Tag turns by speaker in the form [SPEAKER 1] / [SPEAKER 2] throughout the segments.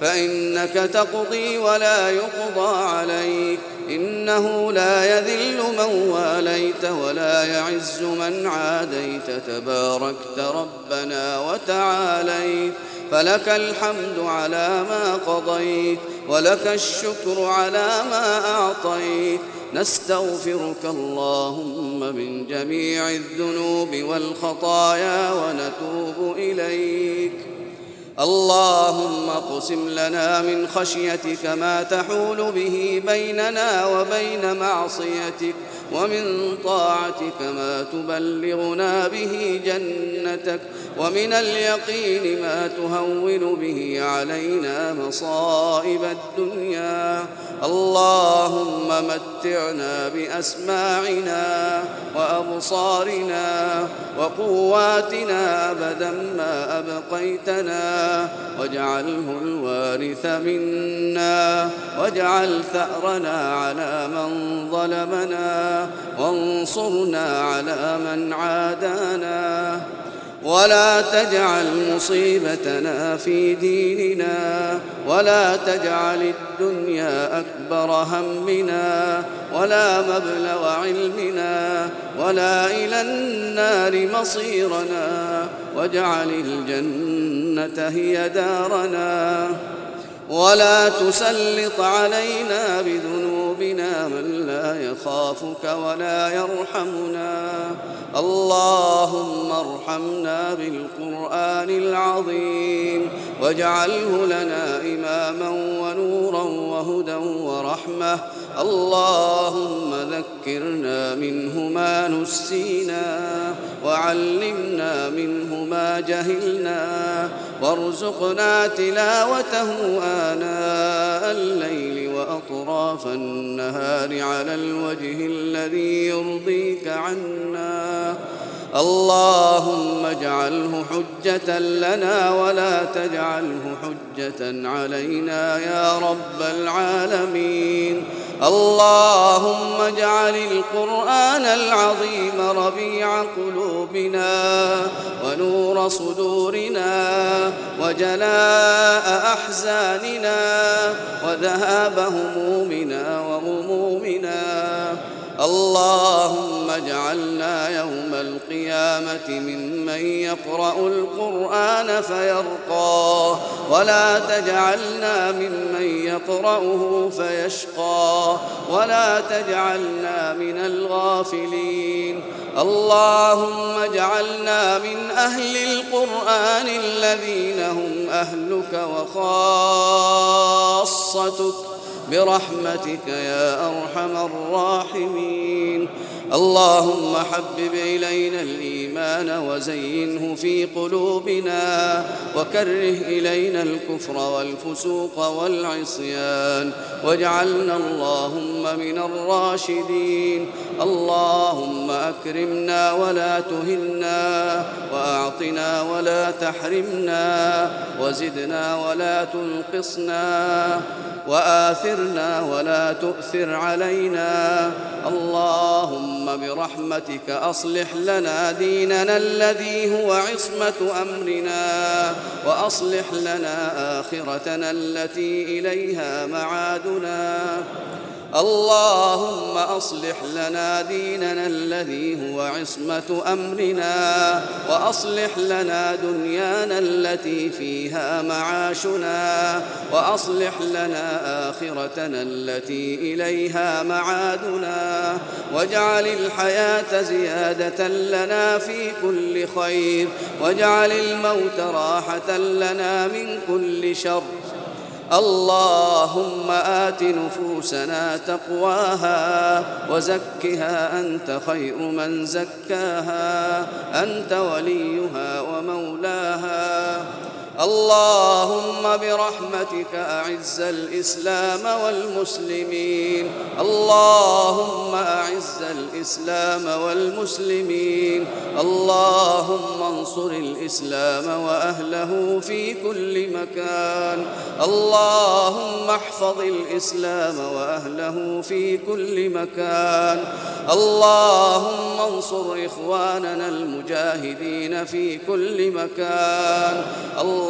[SPEAKER 1] فإنك تقضي ولا يقضى عليك. إنه لا يذل من واليت ولا يعز من عاديت. تباركت ربنا وتعاليت. فلك الحمد على ما قضيت ولك الشكر على ما أعطيت. نستغفرك اللهم من جميع الذنوب والخطايا ونتوب إليك. اللهم اقسم لنا من خشيتك ما تحول به بيننا وبين معصيتك. ومن طاعتك ما تبلغنا به جنتك ومن اليقين ما تهون به علينا مصائب الدنيا. اللهم متعنا بأسماعنا وأبصارنا وقواتنا أبدا ما أبقيتنا. واجعله الوارث منا واجعل ثأرنا على من ظلمنا. وانصرنا على من عادانا. ولا تجعل مصيبتنا في ديننا ولا تجعل الدنيا أكبر همنا ولا مبلغ علمنا ولا إلى النار مصيرنا. واجعل الجنة هي دارنا. ولا تسلط علينا بذنوبنا من لا يخافك ولا يرحمنا. اللهم ارحمنا بالقرآن العظيم واجعله لنا إماما ونورا وهدى ورحمة. اللهم ذكرنا منه ما نسينا وعلمنا منه ما جهلنا. وارزقنا تلاوته آناء الليل وأطراف النهار على الوجه الذي يرضيك عنا. اللهم اجعله حجة لنا ولا تجعله حجة علينا يا رب العالمين. اللهم اجعل القرآن العظيم ربيع قلوبنا ونور صدورنا وجلاء أحزاننا وذهاب همومنا وغمومنا اللهم اجعلنا يوم القيامة ممن يقرأ القرآن فيرقى ولا تجعلنا ممن يقرأه فيشقى ولا تجعلنا من الغافلين. اللهم اجعلنا من أهل القرآن الذين هم أهلك وخاصتك. برحمتك يا أرحم الراحمين. اللهم حبب إلينا الإيمان وزينه في قلوبنا وكره إلينا الكفر والفسوق والعصيان واجعلنا اللهم من الراشدين. اللهم أكرمنا ولا تهنا وأعطنا ولا تحرمنا وزدنا ولا تنقصنا وآثرنا ولا تؤثر علينا اللهم برحمتك أصلح لنا ديننا الذي هو عصمة أمرنا وأصلح لنا آخرتنا التي إليها معادنا اللهم أصلح لنا ديننا الذي هو عصمة أمرنا وأصلح لنا دنيانا التي فيها معاشنا وأصلح لنا آخرتنا التي إليها معادنا. واجعل الحياة زيادة لنا في كل خير واجعل الموت راحة لنا من كل شر. اللهم آت نفوسنا تقواها وزكها أنت خير من زكاها أنت وليها ومولاها اللهم برحمتك أعز الإسلام والمسلمين. اللهم أعز الإسلام والمسلمين. اللهم انصر الإسلام وأهله في كل مكان. اللهم احفظ الإسلام وأهله في كل مكان. اللهم انصر إخواننا المجاهدين في كل مكان.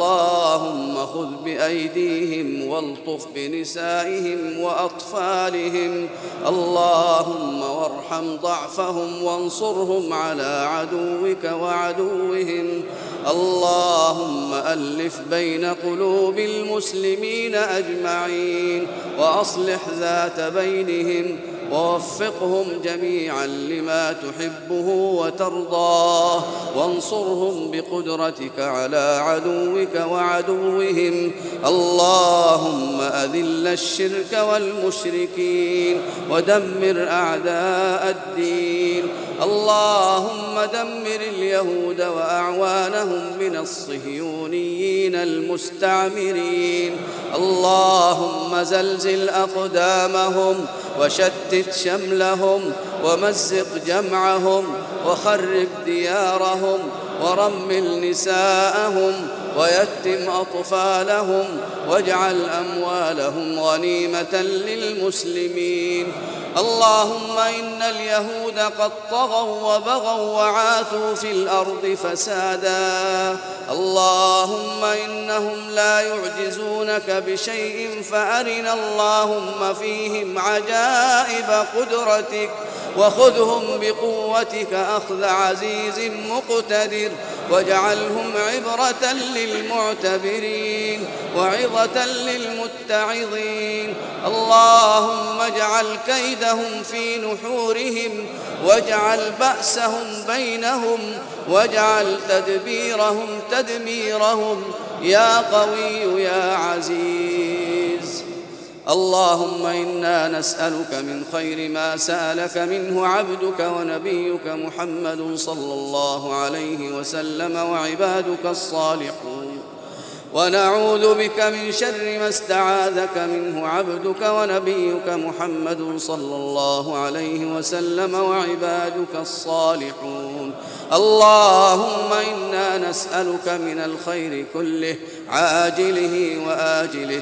[SPEAKER 1] اللهم خذ بأيديهم والطف بنسائهم وأطفالهم. اللهم وارحم ضعفهم وانصرهم على عدوك وعدوهم. اللهم ألف بين قلوب المسلمين أجمعين وأصلح ذات بينهم ووفقهم جميعا لما تحبه وترضاه. وانصرهم بقدرتك على عدوك وعدوهم. اللهم أذل الشرك والمشركين ودمر أعداء الدين. اللهم دمر اليهود وأعوانهم من الصهيونيين المستعمرين. اللهم زلزل أقدامهم وشتت شملهم ومزق جمعهم وخرب ديارهم ورمل نساءهم ويتم أطفالهم واجعل أموالهم غنيمة للمسلمين. اللهم إن اليهود قد طغوا وبغوا وعاثوا في الأرض فسادا. اللهم إنهم لا يعجزونك بشيء فأرنا اللهم فيهم عجائب قدرتك. وخذهم بقوتك أخذ عزيز مقتدر واجعلهم عبرة للمعتبرين وعظة للمتعظين. اللهم اجعل كيدهم في نحورهم واجعل بأسهم بينهم واجعل تدبيرهم تدميرهم. يا قوي يا عزيز. اللهم إنا نسألك من خير ما سألك منه عبدك ونبيك محمد صلى الله عليه وسلم وعبادك الصالحون. ونعوذ بك من شر ما استعاذك منه عبدك ونبيك محمد صلى الله عليه وسلم وعبادك الصالحون. اللهم إنا نسألك من الخير كله عاجله وآجله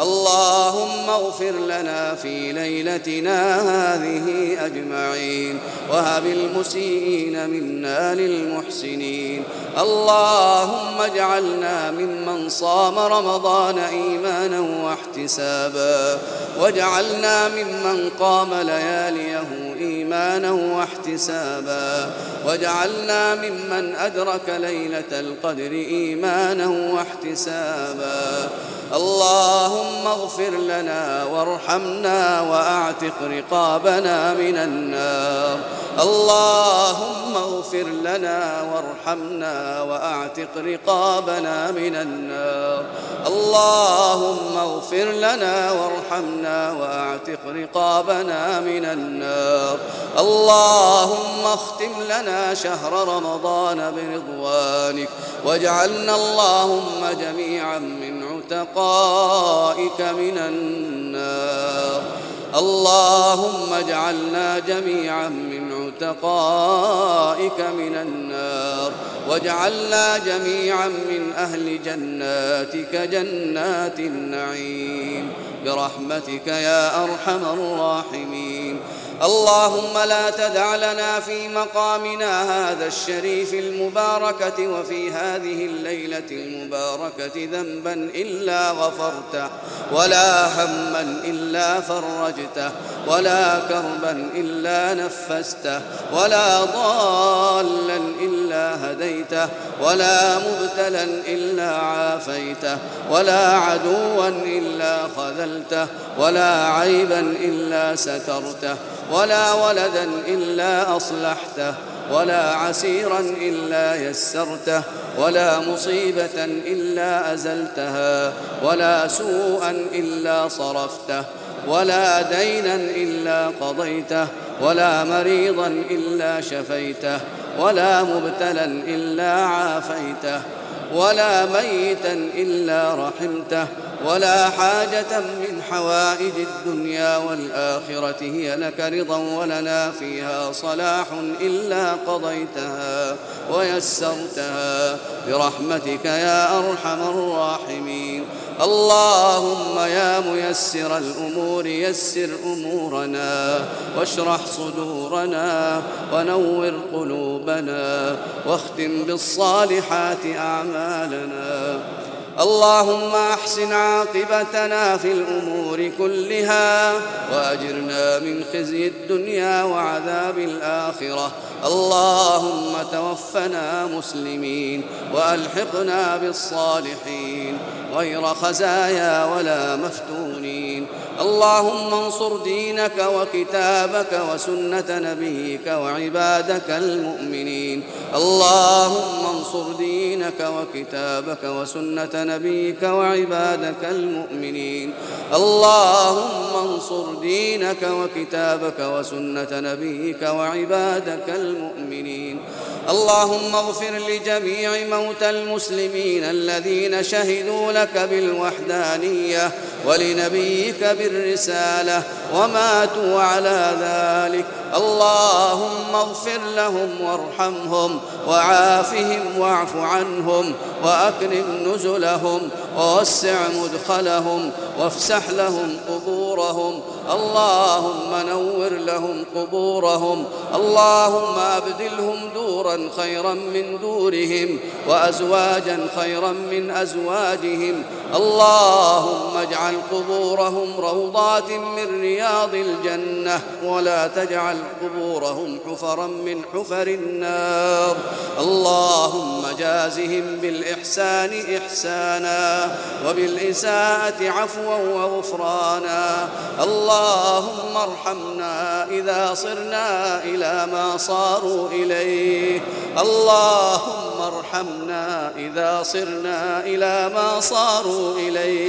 [SPEAKER 1] اللهم اغفر لنا في ليلتنا هذه أجمعين وهب المسيئين منا للمحسنين. اللهم اجعلنا ممن صام رمضان إيمانا واحتسابا واجعلنا ممن قام لياليه إيمانا واحتسابا واجعلنا ممن أدرك ليلة القدر إيمانا واحتسابا. اللهم اغفر لنا وارحمنا وأعتق رقابنا من النار. اللهم اغفر لنا وارحمنا وأعتق رقابنا من النار. اللهم اغفر لنا وارحمنا وأعتق رقابنا من النار. اللهم اختم لنا شهر رمضان برضوانك. واجعلنا اللهم جميعا من عتقائك من النار. اللهم اجعلنا جميعا من عتقائك من النار. واجعلنا جميعا من أهل جناتك جنات النعيم. برحمتك يا أرحم الراحمين. اللهم لا تدع لنا في مقامنا هذا الشريف المباركة وفي هذه الليلة المباركة ذنبا إلا غفرته ولا هما إلا فرجته ولا كربا إلا نفسته ولا ضالا إلا هديته ولا مبتلا إلا عافيته ولا عدوا إلا خذلته ولا عيبا إلا سترته. ولا ولدا إلا أصلحته ولا عسيرا إلا يسرته ولا مصيبة إلا أزلتها ولا سوءا إلا صرفته ولا دينا إلا قضيته ولا مريضا إلا شفيته ولا مبتلا إلا عافيته ولا ميتا إلا رحمته ولا حاجة من حوائج الدنيا والآخرة هي لك رضا ولنا فيها صلاح إلا قضيتها ويسرتها. برحمتك يا أرحم الراحمين. اللهم يا ميسر الأمور يسر أمورنا واشرح صدورنا ونور قلوبنا واختم بالصالحات أعمالنا. اللهم أحسن عاقبتنا في الأمور كلها وأجرنا من خزي الدنيا وعذاب الآخرة. اللهم توفنا مسلمين وألحقنا بالصالحين غير خزايا ولا مفتونين. اللهم انصر دينك وكتابك وسنة نبيك وعبادك المؤمنين. اللهم انصر دينك وكتابك وسنة نبيك وعبادك المؤمنين. اللهم انصر دينك وكتابك وسنة نبيك وعبادك المؤمنين. اللهم اغفر لجميع موتى المسلمين الذين شهدوا لك بالوحدانية ولنبيك بالرساله وماتوا على ذلك. اللهم اغفر لهم وارحمهم وعافهم واعف عنهم وأكرم نزلهم ووسع مدخلهم وافسح لهم قبورهم. اللهم نور لهم قبورهم. اللهم أبدلهم دورا خيرا من دورهم وأزواجا خيرا من أزواجهم. اللهم اجعل قبورهم روضات من رياض الجنة ولا تجعل قبورهم حفرا من حفر النار. اللهم جازهم بالإحسان إحسانا وبالإساءة عفوا وغفرانا. اللهم ارحمنا إذا صرنا إلى ما صاروا إليه. اللهم ارحمنا إذا صرنا إلى ما صاروا اليه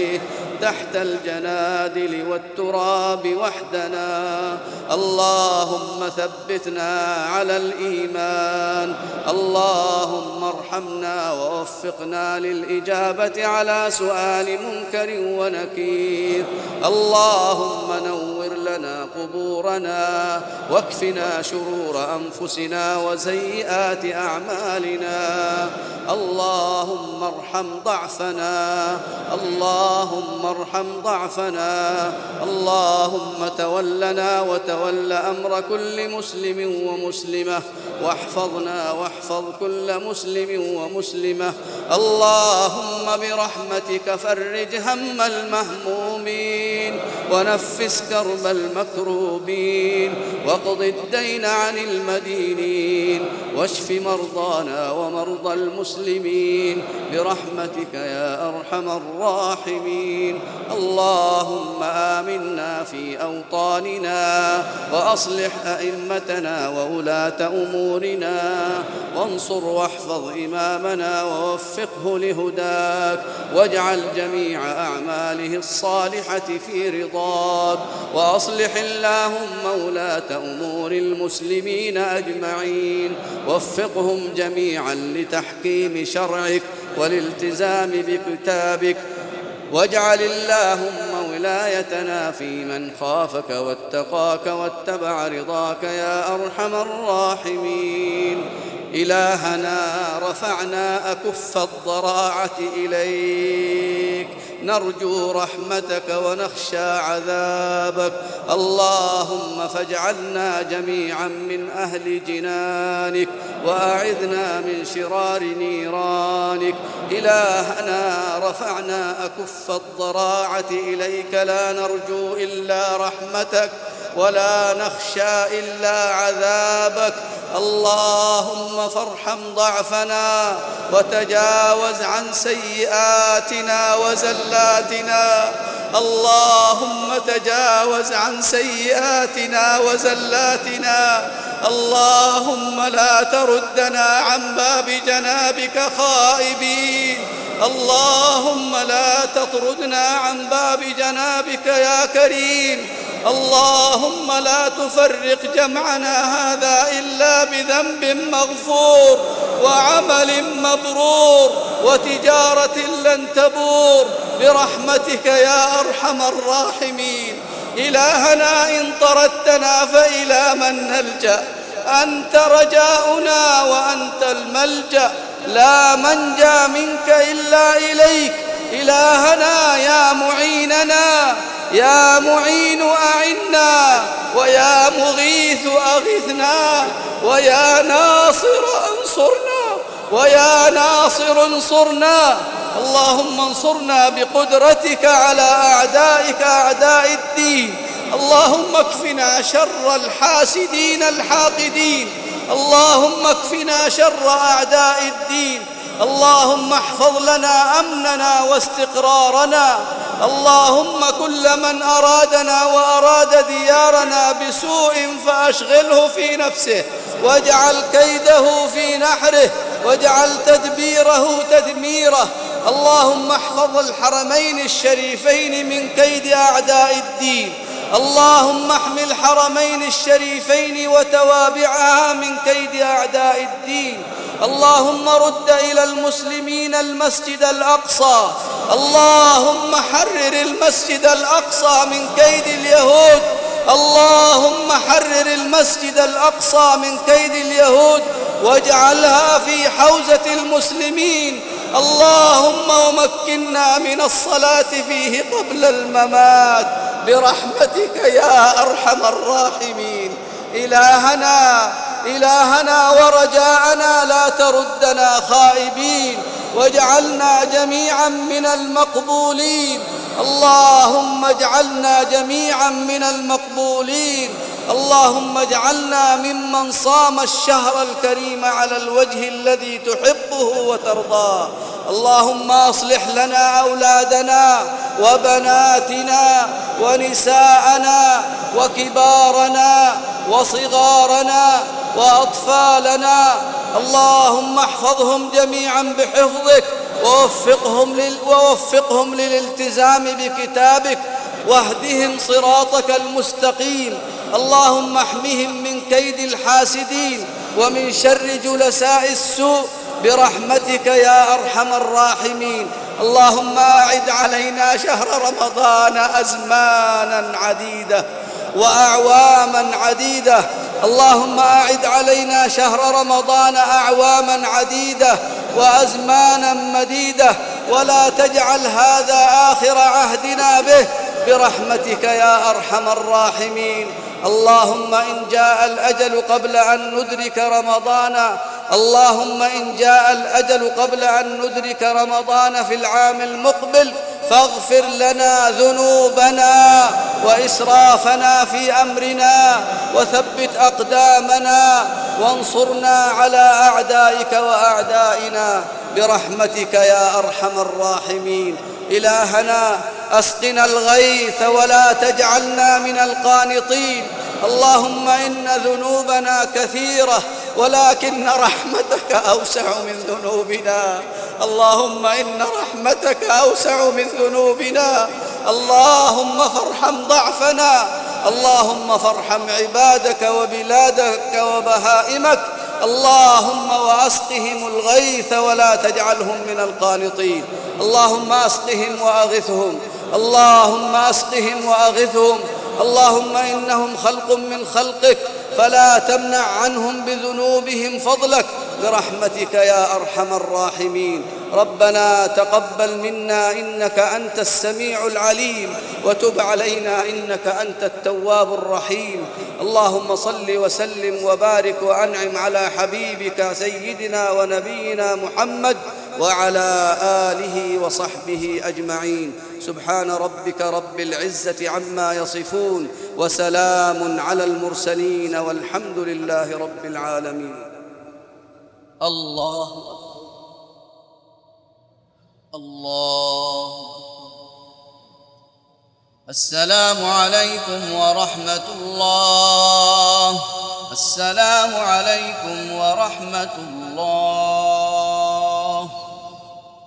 [SPEAKER 1] تحت الجنادل والتراب وحدنا. اللهم ثبتنا على الإيمان. اللهم ارحمنا ووفقنا للإجابة على سؤال منكر ونكير. اللهم نور لنا قبورنا واكفنا شرور أنفسنا وسيئات أعمالنا. اللهم ارحم ضعفنا. اللهم ارحم ضعفنا. اللهم تولنا وتول أمر كل مسلم ومسلمة. واحفظنا واحفظ كل مسلم ومسلمة. اللهم برحمتك فرج هم المهمومين. ونفس كرب المكروبين. واقض الدين عن المدينين. واشف مرضانا ومرضى المسلمين. برحمتك يا أرحم الراحمين. اللهم آمنا في أوطاننا وأصلح أئمتنا وولاة أمورنا وانصر واحفظ إمامنا ووفقه لهداك واجعل جميع أعماله الصالحة في رضاك وأصلح اللهم ولاة أمور المسلمين أجمعين وفقهم جميعا لتحكيم شرعك والالتزام بكتابك واجعل اللهم ولايتنا في من خافك واتقاك واتبع رضاك يا أرحم الراحمين. إلهنا رفعنا أكف الضراعة إليك. نرجو رحمتك ونخشى عذابك. اللهم فاجعلنا جميعا من أهل جنانك وأعذنا من شرار نيرانك. إلهنا رفعنا أكف الضراعة إليك. لا نرجو إلا رحمتك. ولا نخشى إلا عذابك. اللهم فارحم ضعفنا وتجاوز عن سيئاتنا وزلاتنا. اللهم تجاوز عن سيئاتنا وزلاتنا. اللهم لا تردنا عن باب جنابك خائبين. اللهم لا تطردنا عن باب جنابك يا كريم. اللهم لا تفرق جمعنا هذا إلا بذنب مغفور وعمل مبرور وتجارة لن تبور برحمتك يا أرحم الراحمين. إلهنا إن طردتنا فإلى من نلجأ أنت رجاؤنا وأنت الملجأ لا منجى منك إلا إليك. إلهنا يا معيننا يا معين أعنا ويا مغيث أغثنا ويا ناصر أنصرنا ويا ناصر انصرنا. اللهم انصرنا بقدرتك على أعدائك أعداء الدين. اللهم اكفنا شر الحاسدين الحاقدين. اللهم اكفنا شر أعداء الدين. اللهم احفظ لنا أمننا واستقرارنا. اللهم كل من أرادنا وأراد ديارنا بسوء فأشغله في نفسه. واجعل كيده في نحره واجعل تدبيره تدميره. اللهم احفظ الحرمين الشريفين من كيد أعداء الدين. اللهم احمي الحرمين الشريفين وتوابعها من كيد أعداء الدين. اللهم رد إلى المسلمين المسجد الأقصى. اللهم حرر المسجد الأقصى من كيد اليهود. اللهم حرر المسجد الأقصى من كيد اليهود. واجعلها في حوزة المسلمين. اللهم ومكنا من الصلاة فيه قبل الممات. برحمتك يا أرحم الراحمين. إلهنا إلهنا ورجاءنا لا تردنا خائبين واجعلنا جميعا من المقبولين. اللهم اجعلنا جميعا من المقبولين. اللهم اجعلنا ممن صام الشهر الكريم على الوجه الذي تحبه وترضاه. اللهم أصلح لنا أولادنا وبناتنا ونساءنا وكبارنا وصغارنا وأطفالنا اللهم احفظهم جميعا بحفظك ووفقهم, لل ووفقهم للالتزام بكتابك واهدهم صراطك المستقيم. اللهم احمهم من كيد الحاسدين ومن شر جلساء السوء برحمتك يا أرحم الراحمين. اللهم أعد علينا شهر رمضان ازمانا عديدة واعواما عديدة اللهم أعد علينا شهر رمضان أعواما عديدة وأزمانا مديدة ولا تجعل هذا آخر عهدنا به برحمتك يا أرحم الراحمين. اللهم إن جاء الأجل قبل أن ندرك رمضان اللهم إن جاء الأجل قبل أن ندرك رمضان في العام المقبل فاغفر لنا ذنوبنا وإسرافنا في أمرنا وثبت أقدامنا وانصرنا على أعدائك وأعدائنا برحمتك يا أرحم الراحمين. إلهنا أسقنا الغيث ولا تجعلنا من القانطين. اللهم إن ذنوبنا كثيرة ولكن رحمتك أوسع من ذنوبنا. اللهم إن رحمتك أوسع من ذنوبنا. اللهم فارحم ضعفنا. اللهم فارحم عبادك وبلادك وبهائمك. اللهم وأسقهم الغيث ولا تجعلهم من القانطين. اللهم أسقهم وأغثهم. اللهم أسقهم وأغثهم. اللهم إنهم خلق من خلقك فلا تمنع عنهم بذنوبهم فضلك. برحمتك يا أرحم الراحمين. ربنا تقبل منا إنك أنت السميع العليم وتب علينا إنك أنت التواب الرحيم. اللهم صل وسلم وبارك وأنعم على حبيبك سيدنا ونبينا محمد وعلى آله وصحبه أجمعين. سبحان ربك رب العزة عما يصفون وسلام على المرسلين والحمد لله رب العالمين. الله الله السلام عليكم ورحمة الله. السلام عليكم ورحمة الله.